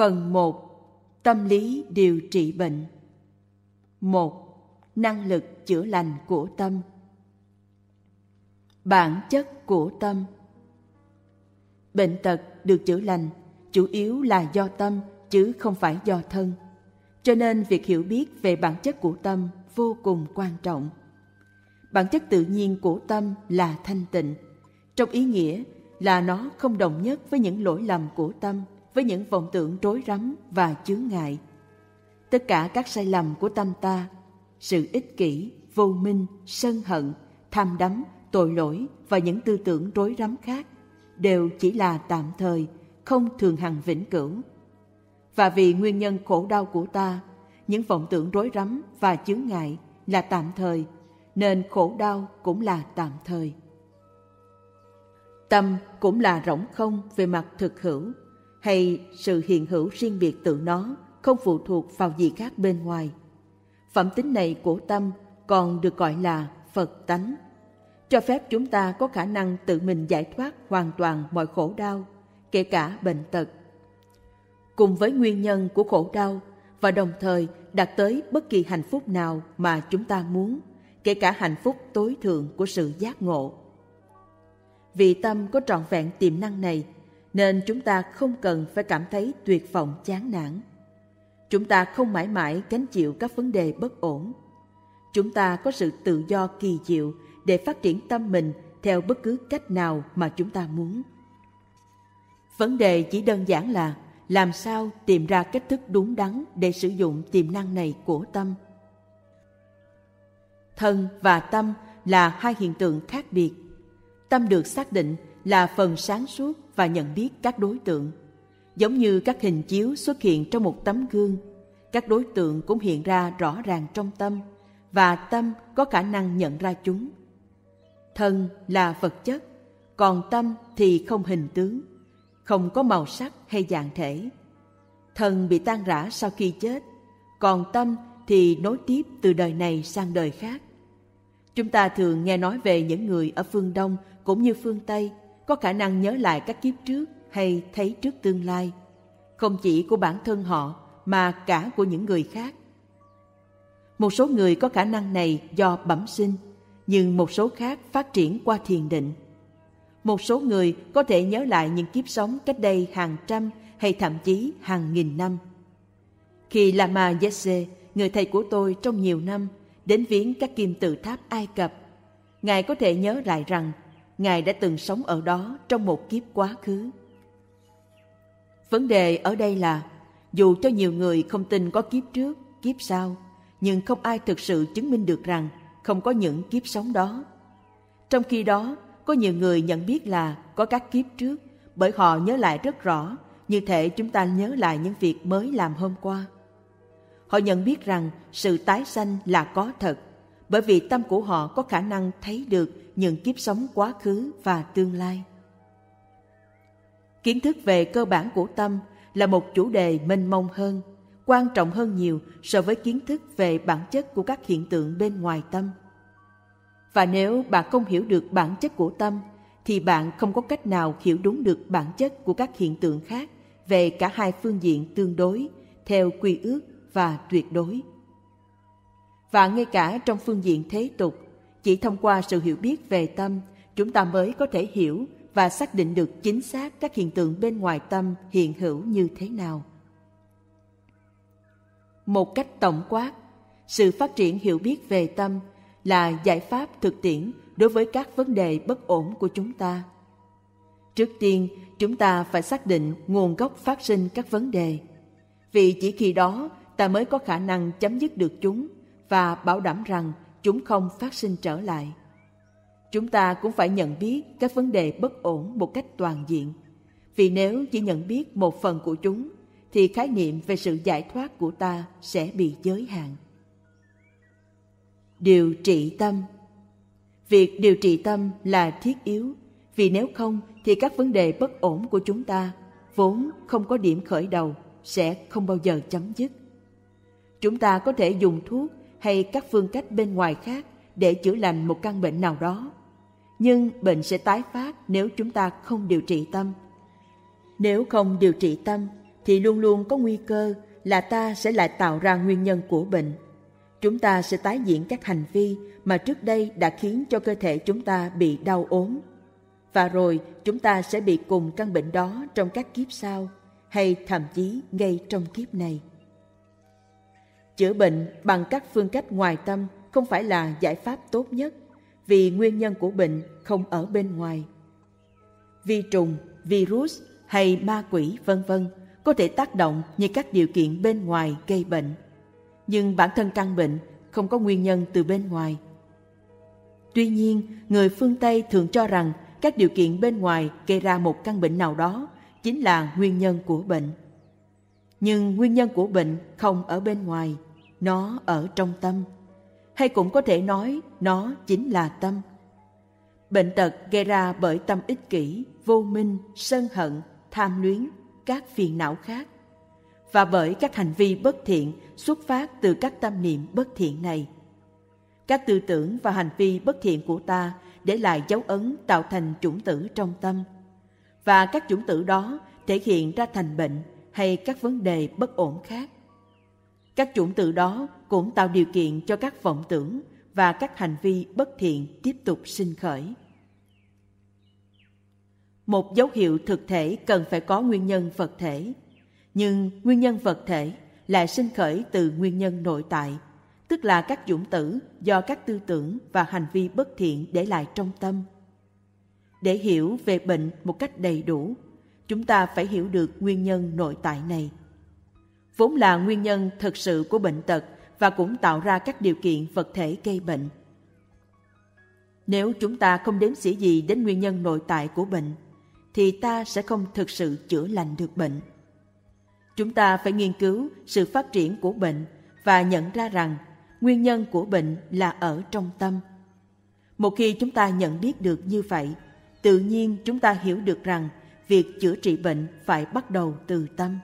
Phần 1. Tâm lý điều trị bệnh 1. Năng lực chữa lành của tâm Bản chất của tâm Bệnh tật được chữa lành chủ yếu là do tâm chứ không phải do thân. Cho nên việc hiểu biết về bản chất của tâm vô cùng quan trọng. Bản chất tự nhiên của tâm là thanh tịnh. Trong ý nghĩa là nó không đồng nhất với những lỗi lầm của tâm, với những vọng tưởng rối rắm và chướng ngại. Tất cả các sai lầm của tâm ta, sự ích kỷ, vô minh, sân hận, tham đắm, tội lỗi và những tư tưởng rối rắm khác đều chỉ là tạm thời, không thường hằng vĩnh cửu. Và vì nguyên nhân khổ đau của ta, những vọng tưởng rối rắm và chướng ngại là tạm thời, nên khổ đau cũng là tạm thời. Tâm cũng là rỗng không về mặt thực hữu, hay sự hiện hữu riêng biệt tự nó không phụ thuộc vào gì khác bên ngoài. Phẩm tính này của tâm còn được gọi là Phật tánh, cho phép chúng ta có khả năng tự mình giải thoát hoàn toàn mọi khổ đau, kể cả bệnh tật. Cùng với nguyên nhân của khổ đau và đồng thời đạt tới bất kỳ hạnh phúc nào mà chúng ta muốn, kể cả hạnh phúc tối thượng của sự giác ngộ. Vì tâm có trọn vẹn tiềm năng này, nên chúng ta không cần phải cảm thấy tuyệt vọng, chán nản. Chúng ta không mãi mãi gánh chịu các vấn đề bất ổn. Chúng ta có sự tự do kỳ diệu để phát triển tâm mình theo bất cứ cách nào mà chúng ta muốn. Vấn đề chỉ đơn giản là làm sao tìm ra cách thức đúng đắn để sử dụng tiềm năng này của tâm. Thân và tâm là hai hiện tượng khác biệt. Tâm được xác định là phần sáng suốt và nhận biết các đối tượng. Giống như các hình chiếu xuất hiện trong một tấm gương, các đối tượng cũng hiện ra rõ ràng trong tâm và tâm có khả năng nhận ra chúng. Thân là vật chất, còn tâm thì không hình tướng, không có màu sắc hay dạng thể. Thân bị tan rã sau khi chết, còn tâm thì nối tiếp từ đời này sang đời khác. Chúng ta thường nghe nói về những người ở phương Đông cũng như phương Tây có khả năng nhớ lại các kiếp trước hay thấy trước tương lai, không chỉ của bản thân họ mà cả của những người khác. Một số người có khả năng này do bẩm sinh, nhưng một số khác phát triển qua thiền định. Một số người có thể nhớ lại những kiếp sống cách đây hàng trăm hay thậm chí hàng nghìn năm. Khi Lama Yese, người thầy của tôi trong nhiều năm, đến viếng các kim tự tháp Ai Cập, Ngài có thể nhớ lại rằng Ngài đã từng sống ở đó trong một kiếp quá khứ. Vấn đề ở đây là dù cho nhiều người không tin có kiếp trước, kiếp sau, nhưng không ai thực sự chứng minh được rằng không có những kiếp sống đó. Trong khi đó, có nhiều người nhận biết là có các kiếp trước bởi họ nhớ lại rất rõ như thể chúng ta nhớ lại những việc mới làm hôm qua. Họ nhận biết rằng sự tái sanh là có thật bởi vì tâm của họ có khả năng thấy được những kiếp sống quá khứ và tương lai. Kiến thức về cơ bản của tâm là một chủ đề mênh mông hơn, quan trọng hơn nhiều so với kiến thức về bản chất của các hiện tượng bên ngoài tâm. Và nếu bạn không hiểu được bản chất của tâm, thì bạn không có cách nào hiểu đúng được bản chất của các hiện tượng khác về cả hai phương diện tương đối, theo quy ước và tuyệt đối. Và ngay cả trong phương diện thế tục, chỉ thông qua sự hiểu biết về tâm, chúng ta mới có thể hiểu và xác định được chính xác các hiện tượng bên ngoài tâm hiện hữu như thế nào. Một cách tổng quát, sự phát triển hiểu biết về tâm là giải pháp thực tiễn đối với các vấn đề bất ổn của chúng ta. Trước tiên, chúng ta phải xác định nguồn gốc phát sinh các vấn đề. Vì chỉ khi đó ta mới có khả năng chấm dứt được chúng và bảo đảm rằng chúng không phát sinh trở lại. Chúng ta cũng phải nhận biết các vấn đề bất ổn một cách toàn diện. Vì nếu chỉ nhận biết một phần của chúng, thì khái niệm về sự giải thoát của ta sẽ bị giới hạn. Điều trị tâm Việc điều trị tâm là thiết yếu, vì nếu không thì các vấn đề bất ổn của chúng ta vốn không có điểm khởi đầu sẽ không bao giờ chấm dứt. Chúng ta có thể dùng thuốc hay các phương cách bên ngoài khác để chữa lành một căn bệnh nào đó. Nhưng bệnh sẽ tái phát nếu chúng ta không điều trị tâm. Nếu không điều trị tâm, thì luôn luôn có nguy cơ là ta sẽ lại tạo ra nguyên nhân của bệnh. Chúng ta sẽ tái diễn các hành vi mà trước đây đã khiến cho cơ thể chúng ta bị đau ốm. Và rồi chúng ta sẽ bị cùng căn bệnh đó trong các kiếp sau hay thậm chí ngay trong kiếp này. Chữa bệnh bằng các phương cách ngoài tâm không phải là giải pháp tốt nhất vì nguyên nhân của bệnh không ở bên ngoài. Vi trùng, virus hay ma quỷ vân vân có thể tác động như các điều kiện bên ngoài gây bệnh. Nhưng bản thân căn bệnh không có nguyên nhân từ bên ngoài. Tuy nhiên, người phương Tây thường cho rằng các điều kiện bên ngoài gây ra một căn bệnh nào đó chính là nguyên nhân của bệnh. Nhưng nguyên nhân của bệnh không ở bên ngoài, nó ở trong tâm. Hay cũng có thể nói nó chính là tâm. Bệnh tật gây ra bởi tâm ích kỷ, vô minh, sân hận, tham luyến, các phiền não khác và bởi các hành vi bất thiện xuất phát từ các tâm niệm bất thiện này. Các tư tưởng và hành vi bất thiện của ta để lại dấu ấn tạo thành chủng tử trong tâm. Và các chủng tử đó thể hiện ra thành bệnh hay các vấn đề bất ổn khác. Các chủng tử đó cũng tạo điều kiện cho các vọng tưởng và các hành vi bất thiện tiếp tục sinh khởi. Một dấu hiệu thực thể cần phải có nguyên nhân vật thể, nhưng nguyên nhân vật thể lại sinh khởi từ nguyên nhân nội tại, tức là các dũng tử do các tư tưởng và hành vi bất thiện để lại trong tâm. Để hiểu về bệnh một cách đầy đủ, chúng ta phải hiểu được nguyên nhân nội tại này. Vốn là nguyên nhân thực sự của bệnh tật và cũng tạo ra các điều kiện vật thể gây bệnh. Nếu chúng ta không đếm xỉa gì đến nguyên nhân nội tại của bệnh, thì ta sẽ không thực sự chữa lành được bệnh. Chúng ta phải nghiên cứu sự phát triển của bệnh và nhận ra rằng nguyên nhân của bệnh là ở trong tâm. Một khi chúng ta nhận biết được như vậy, tự nhiên chúng ta hiểu được rằng việc chữa trị bệnh phải bắt đầu từ tâm.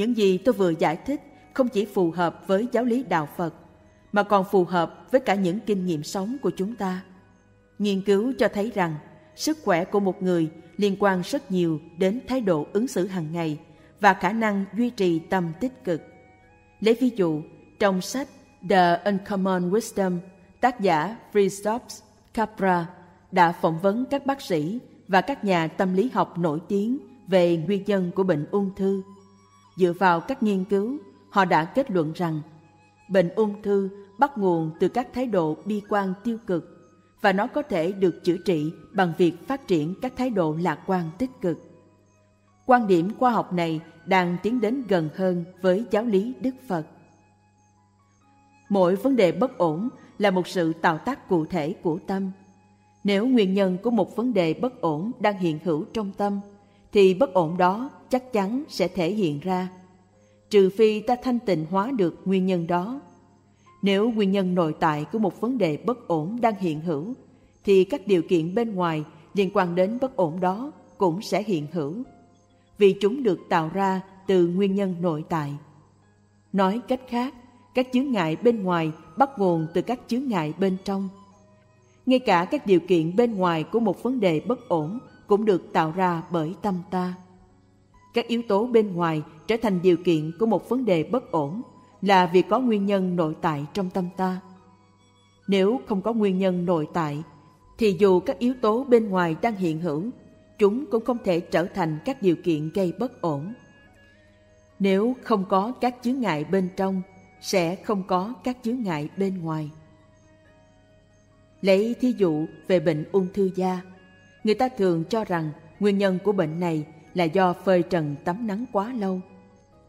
Những gì tôi vừa giải thích không chỉ phù hợp với giáo lý đạo Phật, mà còn phù hợp với cả những kinh nghiệm sống của chúng ta. Nghiên cứu cho thấy rằng sức khỏe của một người liên quan rất nhiều đến thái độ ứng xử hàng ngày và khả năng duy trì tâm tích cực. Lấy ví dụ, trong sách The Uncommon Wisdom, tác giả Christophe Capra đã phỏng vấn các bác sĩ và các nhà tâm lý học nổi tiếng về nguyên nhân của bệnh ung thư. Dựa vào các nghiên cứu, họ đã kết luận rằng bệnh ung thư bắt nguồn từ các thái độ bi quan tiêu cực và nó có thể được chữa trị bằng việc phát triển các thái độ lạc quan tích cực. Quan điểm khoa học này đang tiến đến gần hơn với giáo lý Đức Phật. Mỗi vấn đề bất ổn là một sự tạo tác cụ thể của tâm. Nếu nguyên nhân của một vấn đề bất ổn đang hiện hữu trong tâm, thì bất ổn đó chắc chắn sẽ thể hiện ra. Trừ phi ta thanh tịnh hóa được nguyên nhân đó nếu nguyên nhân nội tại của một vấn đề bất ổn đang hiện hữu, thì các điều kiện bên ngoài liên quan đến bất ổn đó cũng sẽ hiện hữu, vì chúng được tạo ra từ nguyên nhân nội tại. Nói cách khác, các chướng ngại bên ngoài bắt nguồn từ các chướng ngại bên trong. Ngay cả các điều kiện bên ngoài của một vấn đề bất ổn cũng được tạo ra bởi tâm ta. Các yếu tố bên ngoài trở thành điều kiện của một vấn đề bất ổn là vì có nguyên nhân nội tại trong tâm ta. Nếu không có nguyên nhân nội tại, thì dù các yếu tố bên ngoài đang hiện hữu, chúng cũng không thể trở thành các điều kiện gây bất ổn. Nếu không có các chướng ngại bên trong, sẽ không có các chướng ngại bên ngoài. Lấy thí dụ về bệnh ung thư da, người ta thường cho rằng nguyên nhân của bệnh này là do phơi trần tắm nắng quá lâu.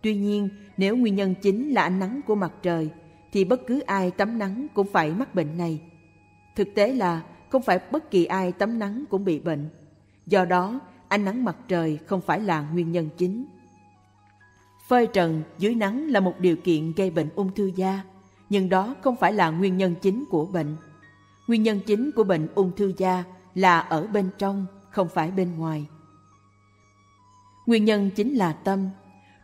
Tuy nhiên, nếu nguyên nhân chính là ánh nắng của mặt trời, thì bất cứ ai tắm nắng cũng phải mắc bệnh này. Thực tế là không phải bất kỳ ai tắm nắng cũng bị bệnh. Do đó, ánh nắng mặt trời không phải là nguyên nhân chính. Phơi trần dưới nắng là một điều kiện gây bệnh ung thư da, nhưng đó không phải là nguyên nhân chính của bệnh. Nguyên nhân chính của bệnh ung thư da là ở bên trong, không phải bên ngoài. Nguyên nhân chính là tâm,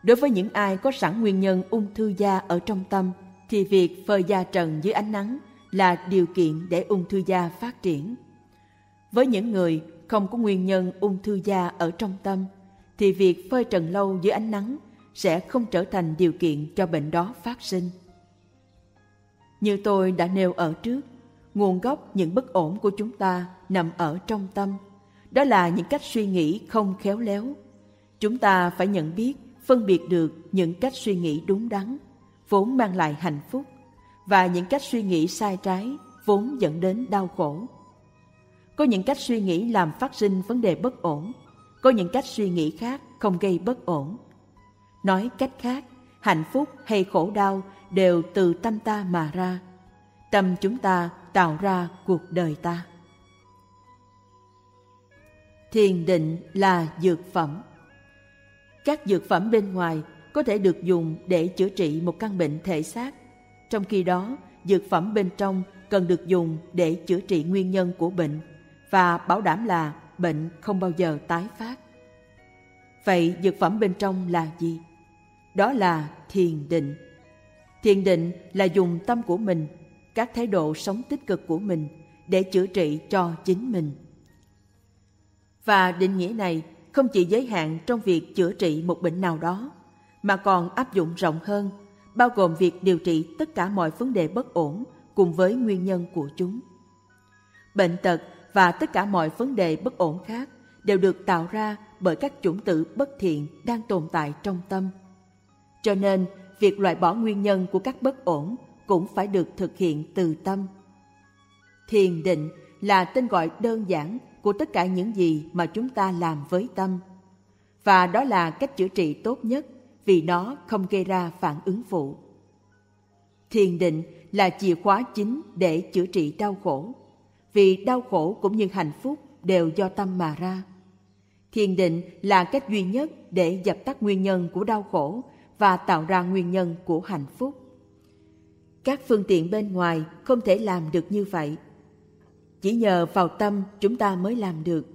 Đối với những ai có sẵn nguyên nhân ung thư da ở trong tâm, thì việc phơi da trần dưới ánh nắng là điều kiện để ung thư da phát triển. Với những người không có nguyên nhân ung thư da ở trong tâm, thì việc phơi trần lâu dưới ánh nắng sẽ không trở thành điều kiện cho bệnh đó phát sinh. Như tôi đã nêu ở trước, nguồn gốc những bất ổn của chúng ta nằm ở trong tâm. Đó là những cách suy nghĩ không khéo léo. Chúng ta phải nhận biết, phân biệt được những cách suy nghĩ đúng đắn, vốn mang lại hạnh phúc, và những cách suy nghĩ sai trái, vốn dẫn đến đau khổ. Có những cách suy nghĩ làm phát sinh vấn đề bất ổn, có những cách suy nghĩ khác không gây bất ổn. Nói cách khác, hạnh phúc hay khổ đau đều từ tâm ta mà ra. Tâm chúng ta tạo ra cuộc đời ta. Thiền định là dược phẩm. Các dược phẩm bên ngoài có thể được dùng để chữa trị một căn bệnh thể xác. Trong khi đó, dược phẩm bên trong cần được dùng để chữa trị nguyên nhân của bệnh và bảo đảm là bệnh không bao giờ tái phát. Vậy dược phẩm bên trong là gì? Đó là thiền định. Thiền định là dùng tâm của mình, các thái độ sống tích cực của mình để chữa trị cho chính mình. Và định nghĩa này không chỉ giới hạn trong việc chữa trị một bệnh nào đó, mà còn áp dụng rộng hơn, bao gồm việc điều trị tất cả mọi vấn đề bất ổn cùng với nguyên nhân của chúng. Bệnh tật và tất cả mọi vấn đề bất ổn khác đều được tạo ra bởi các chủng tử bất thiện đang tồn tại trong tâm. Cho nên, việc loại bỏ nguyên nhân của các bất ổn cũng phải được thực hiện từ tâm. Thiền định là tên gọi đơn giản của tất cả những gì mà chúng ta làm với tâm. Và đó là cách chữa trị tốt nhất vì nó không gây ra phản ứng phụ. Thiền định là chìa khóa chính để chữa trị đau khổ, vì đau khổ cũng như hạnh phúc đều do tâm mà ra. Thiền định là cách duy nhất để dập tắt nguyên nhân của đau khổ và tạo ra nguyên nhân của hạnh phúc. Các phương tiện bên ngoài không thể làm được như vậy. Chỉ nhờ vào tâm chúng ta mới làm được.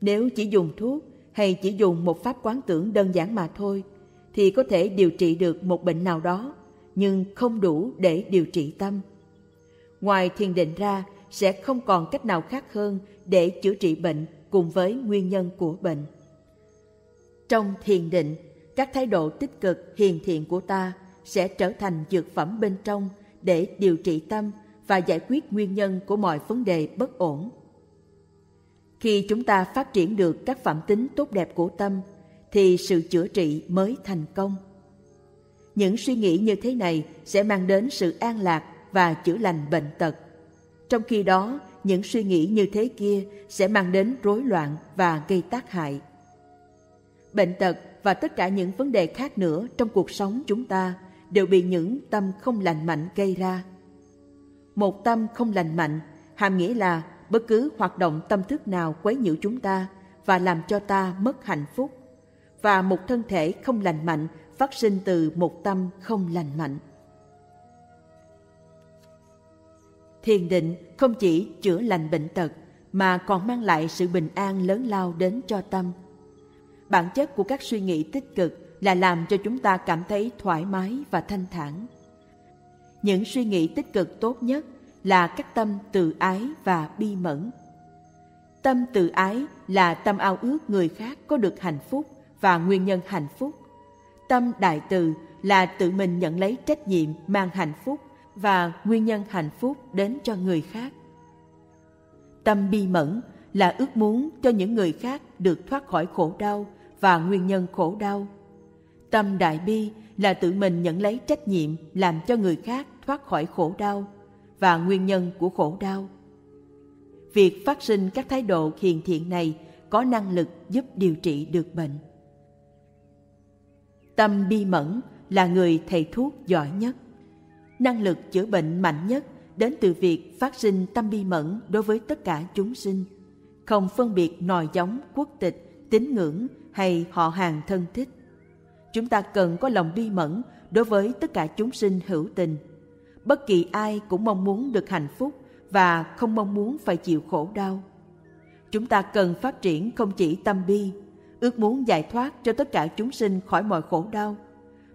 Nếu chỉ dùng thuốc hay chỉ dùng một pháp quán tưởng đơn giản mà thôi thì có thể điều trị được một bệnh nào đó nhưng không đủ để điều trị tâm. Ngoài thiền định ra sẽ không còn cách nào khác hơn để chữa trị bệnh cùng với nguyên nhân của bệnh. Trong thiền định, các thái độ tích cực hiền thiện của ta sẽ trở thành dược phẩm bên trong để điều trị tâm và giải quyết nguyên nhân của mọi vấn đề bất ổn. Khi chúng ta phát triển được các phẩm tính tốt đẹp của tâm thì sự chữa trị mới thành công. Những suy nghĩ như thế này sẽ mang đến sự an lạc và chữa lành bệnh tật. Trong khi đó, những suy nghĩ như thế kia sẽ mang đến rối loạn và gây tác hại. Bệnh tật và tất cả những vấn đề khác nữa trong cuộc sống chúng ta đều bị những tâm không lành mạnh gây ra. Một tâm không lành mạnh, hàm nghĩa là bất cứ hoạt động tâm thức nào quấy nhiễu chúng ta và làm cho ta mất hạnh phúc. Và một thân thể không lành mạnh phát sinh từ một tâm không lành mạnh. Thiền định không chỉ chữa lành bệnh tật, mà còn mang lại sự bình an lớn lao đến cho tâm. Bản chất của các suy nghĩ tích cực là làm cho chúng ta cảm thấy thoải mái và thanh thản. Những suy nghĩ tích cực tốt nhất là các tâm từ ái và bi mẫn. Tâm từ ái là tâm ao ước người khác có được hạnh phúc và nguyên nhân hạnh phúc. Tâm đại từ là tự mình nhận lấy trách nhiệm mang hạnh phúc và nguyên nhân hạnh phúc đến cho người khác. Tâm bi mẫn là ước muốn cho những người khác được thoát khỏi khổ đau và nguyên nhân khổ đau. Tâm đại bi là tự mình nhận lấy trách nhiệm làm cho người khác thoát khỏi khổ đau và nguyên nhân của khổ đau. Việc phát sinh các thái độ hiền thiện này có năng lực giúp điều trị được bệnh. Tâm bi mẫn là người thầy thuốc giỏi nhất. Năng lực chữa bệnh mạnh nhất đến từ việc phát sinh tâm bi mẫn đối với tất cả chúng sinh, không phân biệt nòi giống, quốc tịch, tín ngưỡng hay họ hàng thân thích. Chúng ta cần có lòng bi mẫn đối với tất cả chúng sinh hữu tình. Bất kỳ ai cũng mong muốn được hạnh phúc và không mong muốn phải chịu khổ đau. Chúng ta cần phát triển không chỉ tâm bi, ước muốn giải thoát cho tất cả chúng sinh khỏi mọi khổ đau,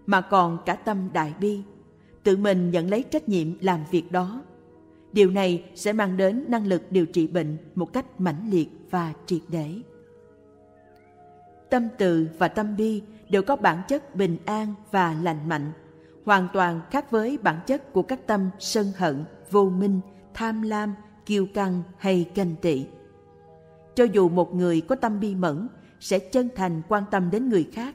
mà còn cả tâm đại bi, tự mình nhận lấy trách nhiệm làm việc đó. Điều này sẽ mang đến năng lực điều trị bệnh một cách mãnh liệt và triệt để. Tâm từ và tâm bi đều có bản chất bình an và lành mạnh, hoàn toàn khác với bản chất của các tâm sân hận, vô minh, tham lam, kiêu căng hay ganh tị. Cho dù một người có tâm bi mẫn sẽ chân thành quan tâm đến người khác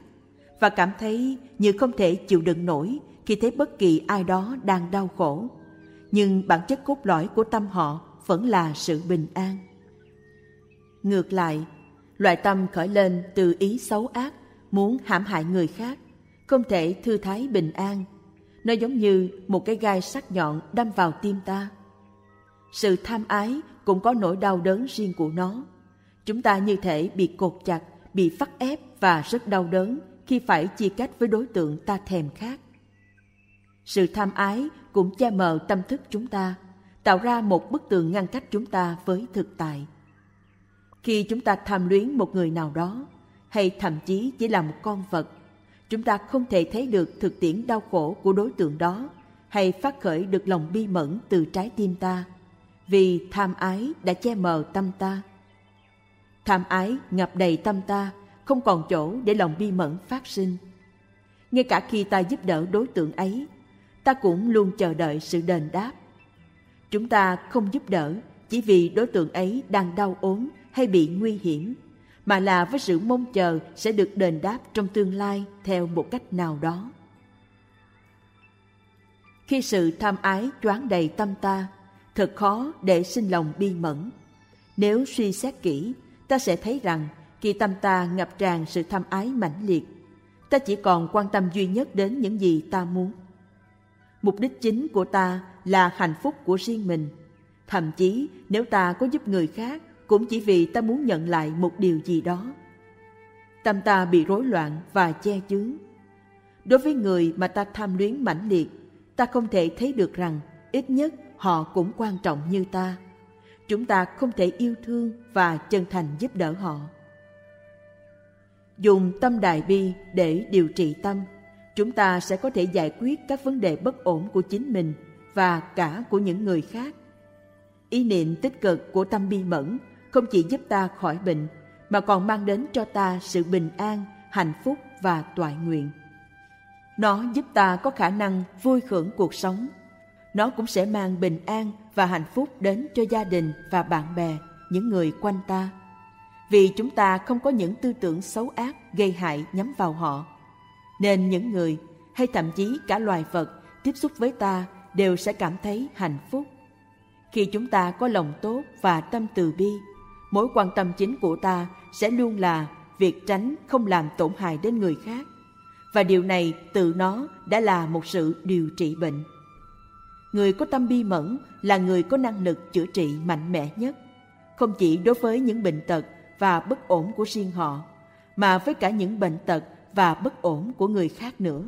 và cảm thấy như không thể chịu đựng nổi khi thấy bất kỳ ai đó đang đau khổ. Nhưng bản chất cốt lõi của tâm họ vẫn là sự bình an. Ngược lại, loại tâm khởi lên từ ý xấu ác, muốn hãm hại người khác, không thể thư thái bình an. Nó giống như một cái gai sắc nhọn đâm vào tim ta. Sự tham ái cũng có nỗi đau đớn riêng của nó. Chúng ta như thể bị cột chặt, bị phát ép và rất đau đớn khi phải chia cách với đối tượng ta thèm khác. Sự tham ái cũng che mờ tâm thức chúng ta, tạo ra một bức tường ngăn cách chúng ta với thực tại. Khi chúng ta tham luyến một người nào đó, hay thậm chí chỉ là một con vật, chúng ta không thể thấy được thực tiễn đau khổ của đối tượng đó hay phát khởi được lòng bi mẫn từ trái tim ta, vì tham ái đã che mờ tâm ta. Tham ái ngập đầy tâm ta, không còn chỗ để lòng bi mẫn phát sinh. Ngay cả khi ta giúp đỡ đối tượng ấy, ta cũng luôn chờ đợi sự đền đáp. Chúng ta không giúp đỡ chỉ vì đối tượng ấy đang đau ốm hay bị nguy hiểm, mà là với sự mong chờ sẽ được đền đáp trong tương lai theo một cách nào đó. Khi sự tham ái choáng đầy tâm ta, thật khó để sinh lòng bi mẫn. Nếu suy xét kỹ, ta sẽ thấy rằng khi tâm ta ngập tràn sự tham ái mãnh liệt, ta chỉ còn quan tâm duy nhất đến những gì ta muốn. Mục đích chính của ta là hạnh phúc của riêng mình. Thậm chí nếu ta có giúp người khác cũng chỉ vì ta muốn nhận lại một điều gì đó. Tâm ta bị rối loạn và che chướng. Đối với người mà ta tham luyến mãnh liệt, ta không thể thấy được rằng ít nhất họ cũng quan trọng như ta. Chúng ta không thể yêu thương và chân thành giúp đỡ họ. Dùng tâm đại bi để điều trị tâm, chúng ta sẽ có thể giải quyết các vấn đề bất ổn của chính mình và cả của những người khác. Ý niệm tích cực của tâm bi mẫn không chỉ giúp ta khỏi bệnh mà còn mang đến cho ta sự bình an, hạnh phúc và toại nguyện. Nó giúp ta có khả năng vui hưởng cuộc sống. Nó cũng sẽ mang bình an và hạnh phúc đến cho gia đình và bạn bè, những người quanh ta. Vì chúng ta không có những tư tưởng xấu ác gây hại nhắm vào họ. Nên những người hay thậm chí cả loài vật tiếp xúc với ta đều sẽ cảm thấy hạnh phúc. Khi chúng ta có lòng tốt và tâm từ bi, mối quan tâm chính của ta sẽ luôn là việc tránh không làm tổn hại đến người khác. Và điều này tự nó đã là một sự điều trị bệnh. Người có tâm bi mẫn là người có năng lực chữa trị mạnh mẽ nhất. Không chỉ đối với những bệnh tật và bất ổn của riêng họ, mà với cả những bệnh tật và bất ổn của người khác nữa.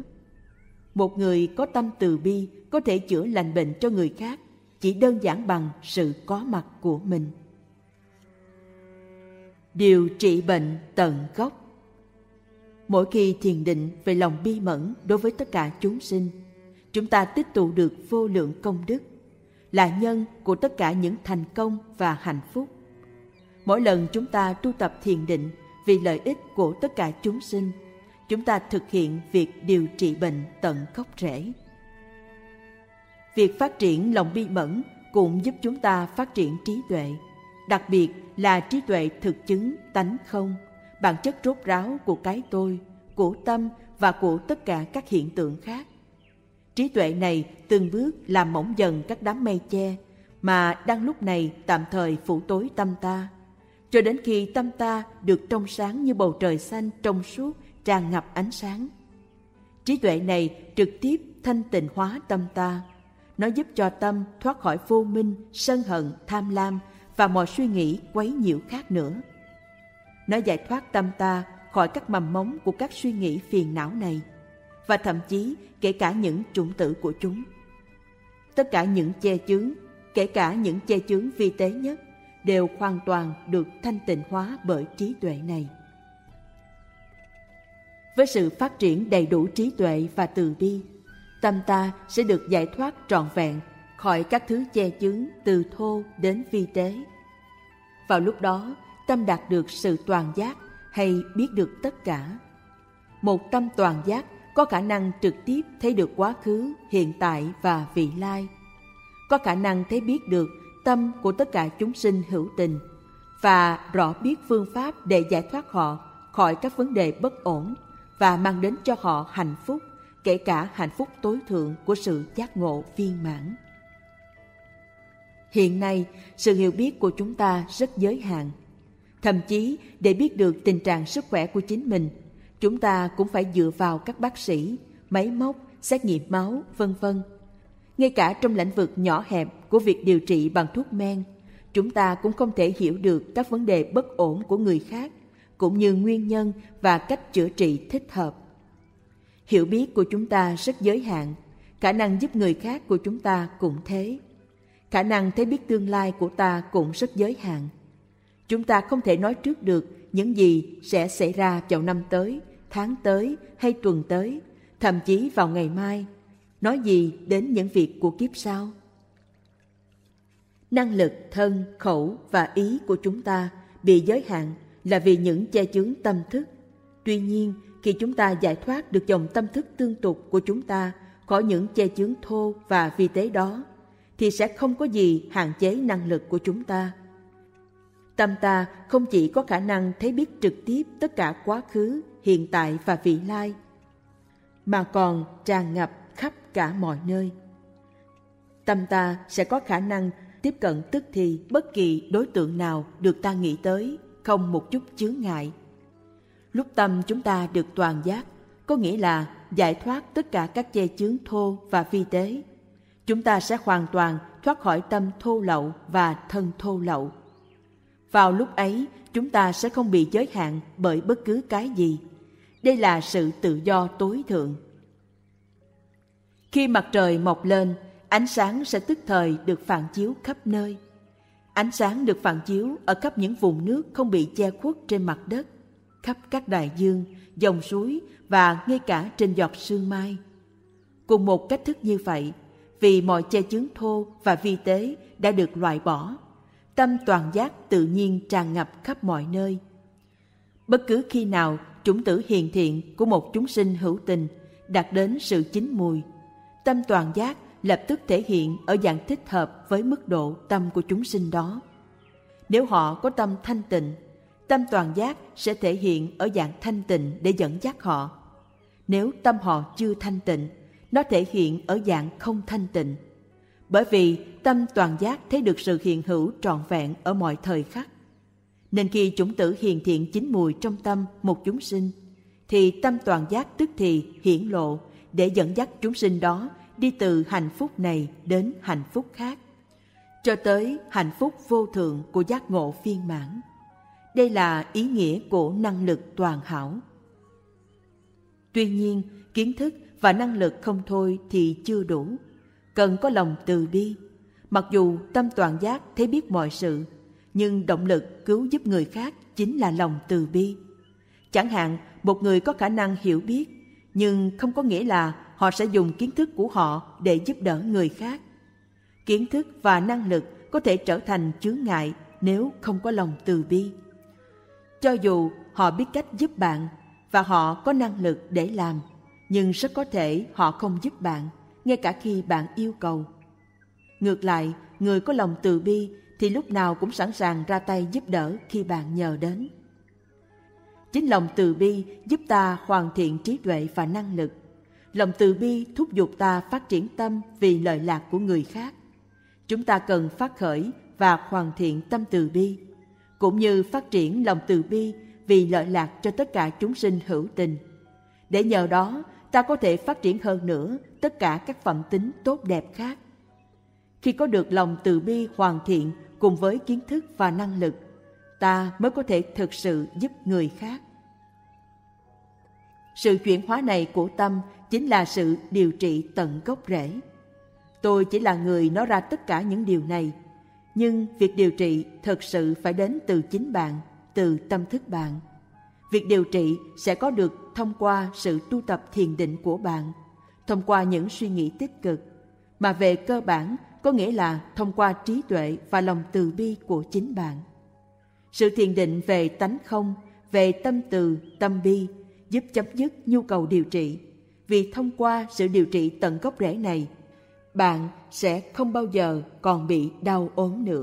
Một người có tâm từ bi có thể chữa lành bệnh cho người khác chỉ đơn giản bằng sự có mặt của mình điều trị bệnh tận gốc. Mỗi khi thiền định về lòng bi mẫn đối với tất cả chúng sinh, chúng ta tích tụ được vô lượng công đức, là nhân của tất cả những thành công và hạnh phúc. Mỗi lần chúng ta tu tập thiền định vì lợi ích của tất cả chúng sinh, chúng ta thực hiện việc điều trị bệnh tận gốc rễ. Việc phát triển lòng bi mẫn cũng giúp chúng ta phát triển trí tuệ đặc biệt là trí tuệ thực chứng tánh không, bản chất rốt ráo của cái tôi, của tâm và của tất cả các hiện tượng khác. Trí tuệ này từng bước làm mỏng dần các đám mây che mà đang lúc này tạm thời phủ tối tâm ta, cho đến khi tâm ta được trong sáng như bầu trời xanh trong suốt tràn ngập ánh sáng. Trí tuệ này trực tiếp thanh tịnh hóa tâm ta. Nó giúp cho tâm thoát khỏi vô minh, sân hận, tham lam và mọi suy nghĩ quấy nhiễu khác nữa. Nó giải thoát tâm ta khỏi các mầm móng của các suy nghĩ phiền não này và thậm chí kể cả những chủng tử của chúng. Tất cả những che chướng, kể cả những che chướng vi tế nhất, đều hoàn toàn được thanh tịnh hóa bởi trí tuệ này. Với sự phát triển đầy đủ trí tuệ và từ bi, tâm ta sẽ được giải thoát trọn vẹn khỏi các thứ che chướng từ thô đến vi tế. Vào lúc đó, tâm đạt được sự toàn giác hay biết được tất cả. Một tâm toàn giác có khả năng trực tiếp thấy được quá khứ, hiện tại và vị lai. Có khả năng thấy biết được tâm của tất cả chúng sinh hữu tình và rõ biết phương pháp để giải thoát họ khỏi các vấn đề bất ổn và mang đến cho họ hạnh phúc, kể cả hạnh phúc tối thượng của sự giác ngộ viên mãn. Hiện nay, sự hiểu biết của chúng ta rất giới hạn. Thậm chí, để biết được tình trạng sức khỏe của chính mình, chúng ta cũng phải dựa vào các bác sĩ, máy móc, xét nghiệm máu, vân vân. Ngay cả trong lĩnh vực nhỏ hẹp của việc điều trị bằng thuốc men, chúng ta cũng không thể hiểu được các vấn đề bất ổn của người khác, cũng như nguyên nhân và cách chữa trị thích hợp. Hiểu biết của chúng ta rất giới hạn, khả năng giúp người khác của chúng ta cũng thế khả năng thấy biết tương lai của ta cũng rất giới hạn. Chúng ta không thể nói trước được những gì sẽ xảy ra vào năm tới, tháng tới hay tuần tới, thậm chí vào ngày mai. Nói gì đến những việc của kiếp sau? Năng lực thân, khẩu và ý của chúng ta bị giới hạn là vì những che chướng tâm thức. Tuy nhiên, khi chúng ta giải thoát được dòng tâm thức tương tục của chúng ta khỏi những che chướng thô và vi tế đó, thì sẽ không có gì hạn chế năng lực của chúng ta. Tâm ta không chỉ có khả năng thấy biết trực tiếp tất cả quá khứ, hiện tại và vị lai, mà còn tràn ngập khắp cả mọi nơi. Tâm ta sẽ có khả năng tiếp cận tức thì bất kỳ đối tượng nào được ta nghĩ tới, không một chút chướng ngại. Lúc tâm chúng ta được toàn giác, có nghĩa là giải thoát tất cả các che chướng thô và vi tế, chúng ta sẽ hoàn toàn thoát khỏi tâm thô lậu và thân thô lậu. Vào lúc ấy, chúng ta sẽ không bị giới hạn bởi bất cứ cái gì. Đây là sự tự do tối thượng. Khi mặt trời mọc lên, ánh sáng sẽ tức thời được phản chiếu khắp nơi. Ánh sáng được phản chiếu ở khắp những vùng nước không bị che khuất trên mặt đất, khắp các đại dương, dòng suối và ngay cả trên giọt sương mai. Cùng một cách thức như vậy, vì mọi che chướng thô và vi tế đã được loại bỏ, tâm toàn giác tự nhiên tràn ngập khắp mọi nơi. Bất cứ khi nào chủng tử hiền thiện của một chúng sinh hữu tình đạt đến sự chín mùi, tâm toàn giác lập tức thể hiện ở dạng thích hợp với mức độ tâm của chúng sinh đó. Nếu họ có tâm thanh tịnh, tâm toàn giác sẽ thể hiện ở dạng thanh tịnh để dẫn dắt họ. Nếu tâm họ chưa thanh tịnh nó thể hiện ở dạng không thanh tịnh. Bởi vì tâm toàn giác thấy được sự hiện hữu trọn vẹn ở mọi thời khắc. Nên khi chúng tử hiền thiện chín mùi trong tâm một chúng sinh, thì tâm toàn giác tức thì hiển lộ để dẫn dắt chúng sinh đó đi từ hạnh phúc này đến hạnh phúc khác, cho tới hạnh phúc vô thượng của giác ngộ viên mãn. Đây là ý nghĩa của năng lực toàn hảo. Tuy nhiên, kiến thức và năng lực không thôi thì chưa đủ. Cần có lòng từ bi. Mặc dù tâm toàn giác thấy biết mọi sự, nhưng động lực cứu giúp người khác chính là lòng từ bi. Chẳng hạn, một người có khả năng hiểu biết, nhưng không có nghĩa là họ sẽ dùng kiến thức của họ để giúp đỡ người khác. Kiến thức và năng lực có thể trở thành chướng ngại nếu không có lòng từ bi. Cho dù họ biết cách giúp bạn và họ có năng lực để làm, nhưng rất có thể họ không giúp bạn, ngay cả khi bạn yêu cầu. Ngược lại, người có lòng từ bi thì lúc nào cũng sẵn sàng ra tay giúp đỡ khi bạn nhờ đến. Chính lòng từ bi giúp ta hoàn thiện trí tuệ và năng lực. Lòng từ bi thúc giục ta phát triển tâm vì lợi lạc của người khác. Chúng ta cần phát khởi và hoàn thiện tâm từ bi, cũng như phát triển lòng từ bi vì lợi lạc cho tất cả chúng sinh hữu tình. Để nhờ đó ta có thể phát triển hơn nữa tất cả các phẩm tính tốt đẹp khác. Khi có được lòng từ bi hoàn thiện cùng với kiến thức và năng lực, ta mới có thể thực sự giúp người khác. Sự chuyển hóa này của tâm chính là sự điều trị tận gốc rễ. Tôi chỉ là người nói ra tất cả những điều này, nhưng việc điều trị thực sự phải đến từ chính bạn, từ tâm thức bạn. Việc điều trị sẽ có được thông qua sự tu tập thiền định của bạn, thông qua những suy nghĩ tích cực, mà về cơ bản có nghĩa là thông qua trí tuệ và lòng từ bi của chính bạn. Sự thiền định về tánh không về tâm từ, tâm bi, giúp chấm dứt nhu cầu điều trị. Vì thông qua sự điều trị tận gốc rễ này, bạn sẽ không bao giờ còn bị đau ốm nữa.